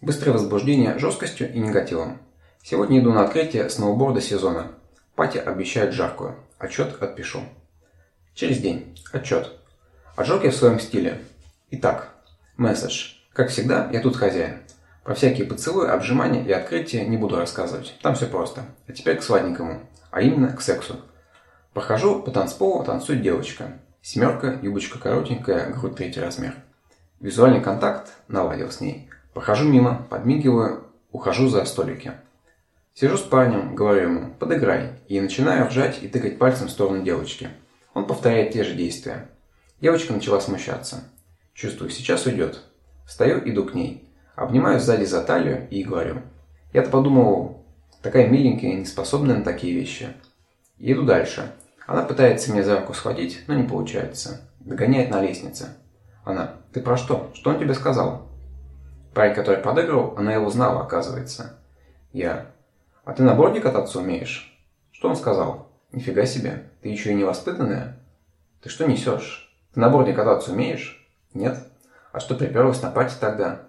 Быстрое возбуждение жесткостью и негативом. Сегодня иду на открытие сноуборда сезона. Пати обещает жаркую. Отчет отпишу. Через день. Отчет. Отжег я в своем стиле. Итак, месседж. Как всегда, я тут хозяин. Про всякие поцелуи, обжимания и открытия не буду рассказывать. Там все просто. А теперь к сладенькому. А именно к сексу. Прохожу по танцполу, танцует девочка. Семерка, юбочка коротенькая, грудь третий размер. Визуальный контакт наладил с ней. Прохожу мимо, подмигиваю, ухожу за столики. Сижу с парнем, говорю ему «подыграй» и начинаю ржать и тыкать пальцем в сторону девочки. Он повторяет те же действия. Девочка начала смущаться. Чувствую, сейчас уйдет. Встаю, иду к ней. Обнимаю сзади за талию и говорю. Я-то подумал, такая миленькая, не способная на такие вещи. Иду дальше. Она пытается меня за руку схватить, но не получается. Догоняет на лестнице. Она. Ты про что? Что он тебе сказал? Парень, который подыгрывал, она его знала, оказывается. Я. А ты на борде кататься умеешь? Что он сказал? Нифига себе. Ты еще и невоспитанная? Ты что несешь? Ты на борде кататься умеешь? Нет. А что приперлась на пати тогда?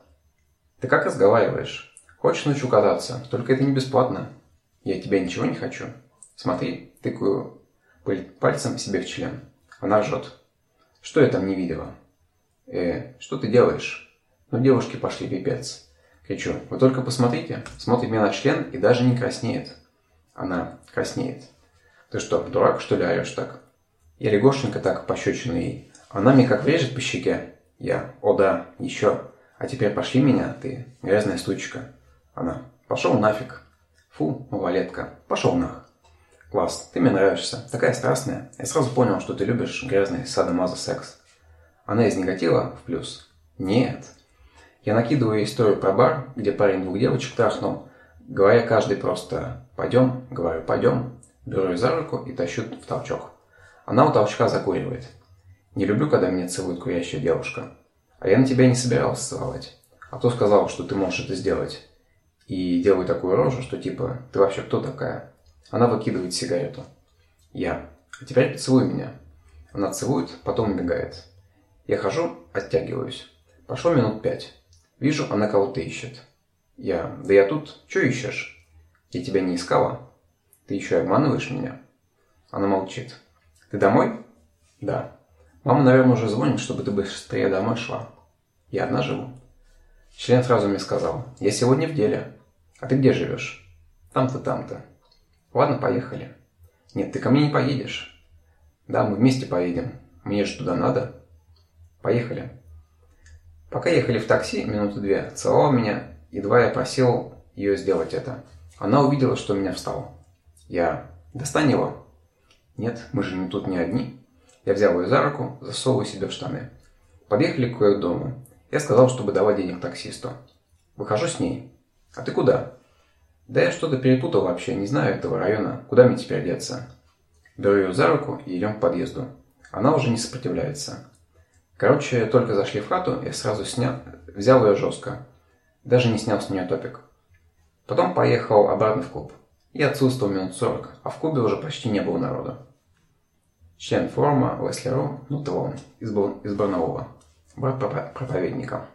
Ты как разговариваешь? Хочешь научу кататься, только это не бесплатно. Я тебя ничего не хочу. Смотри, тыкаю пальцем себе в член. Она ржет. Что я там не видела? Э, что ты делаешь? Ну, девушки пошли пипец. Кричу, вы только посмотрите. Смотрит мне на член и даже не краснеет. Она краснеет. Ты что, дурак, что ли, орешь так? Я легошенько так пощечину ей. Она мне как врежет по щеке. Я, о да, еще. А теперь пошли меня, ты, грязная стучка. Она, пошел нафиг. Фу, малолетка, пошел нах. Класс, ты мне нравишься. Такая страстная. Я сразу понял, что ты любишь грязный садомазо секс. Она из негатива в плюс. Нет. Я накидываю историю про бар, где парень двух девочек трахнул, говоря каждый просто «пойдем», говорю «пойдем», беру ее за руку и тащу в толчок. Она у толчка закуривает. Не люблю, когда меня целует курящая девушка. А я на тебя не собирался целовать. А то сказал, что ты можешь это сделать. И делаю такую рожу, что типа «ты вообще кто такая?» Она выкидывает сигарету. Я. А теперь поцелуй меня. Она целует, потом убегает. Я хожу, оттягиваюсь. Прошло минут пять. Вижу, она кого-то ищет. Я. Да я тут. Че ищешь? Я тебя не искала. Ты еще и обманываешь меня? Она молчит. Ты домой? Да. Мама, наверное, уже звонит, чтобы ты быстрее домой шла. Я одна живу. Член сразу мне сказал. Я сегодня в деле. А ты где живешь? Там-то, там-то. Ладно, поехали. Нет, ты ко мне не поедешь. Да, мы вместе поедем. Мне же туда надо. Поехали. Пока ехали в такси, минуты две, целовал меня, едва я просил ее сделать это. Она увидела, что меня встал. Я... Достань его. Нет, мы же не тут не одни. Я взял ее за руку, засовываю себе в штаны. Подъехали к ее дому. Я сказал, чтобы давать денег таксисту. Выхожу с ней. А ты куда? Да я что-то перепутал вообще, не знаю этого района. Куда мне теперь деться? Беру ее за руку и идем к подъезду. Она уже не сопротивляется. Короче, только зашли в хату, я сразу снял, взял ее жестко. Даже не снял с нее топик. Потом поехал обратно в клуб. Я отсутствовал минут сорок, а в клубе уже почти не было народу. Член форума Лесли Ру, ну то он, из, из Барнаула, брат проповедника.